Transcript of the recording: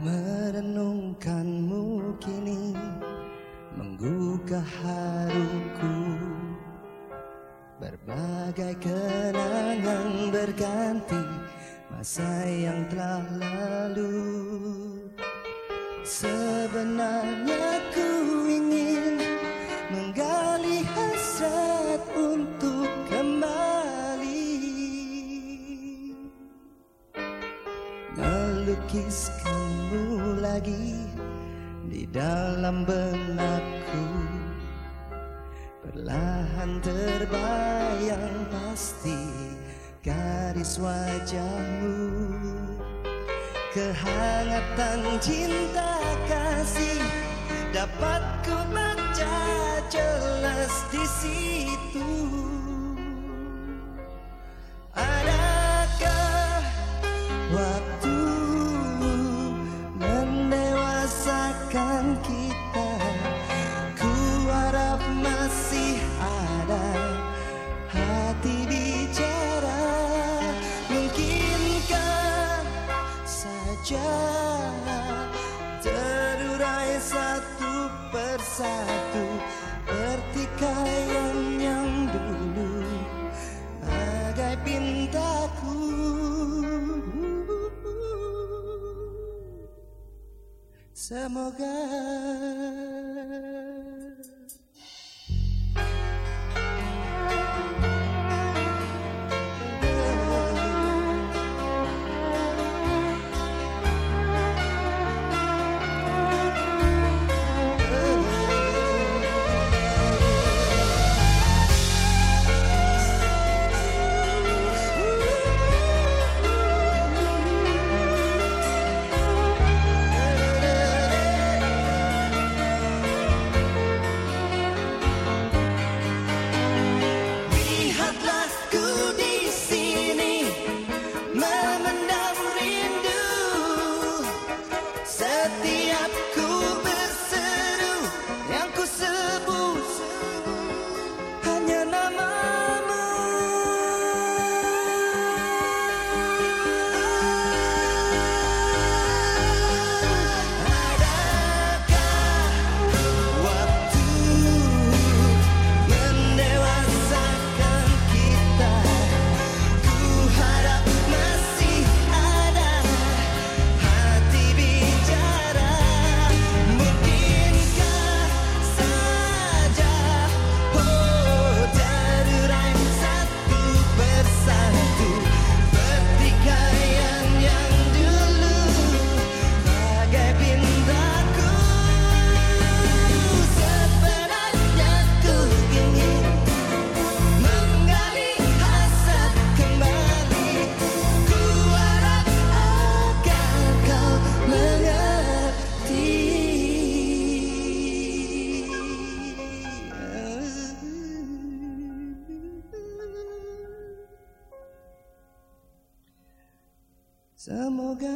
Merenungkanmu kini Menggugah haruku. Berbagai kenangan berganti Masa yang telah lalu. Sebenarnya ku Melukiskanmu lagi Di dalam benakku. Perlahan terbayang pasti garis wajahmu. Kehangatan cinta kasih satu persatu Pertikaian yang dulu bagai pintaku. Semoga cool. Semoga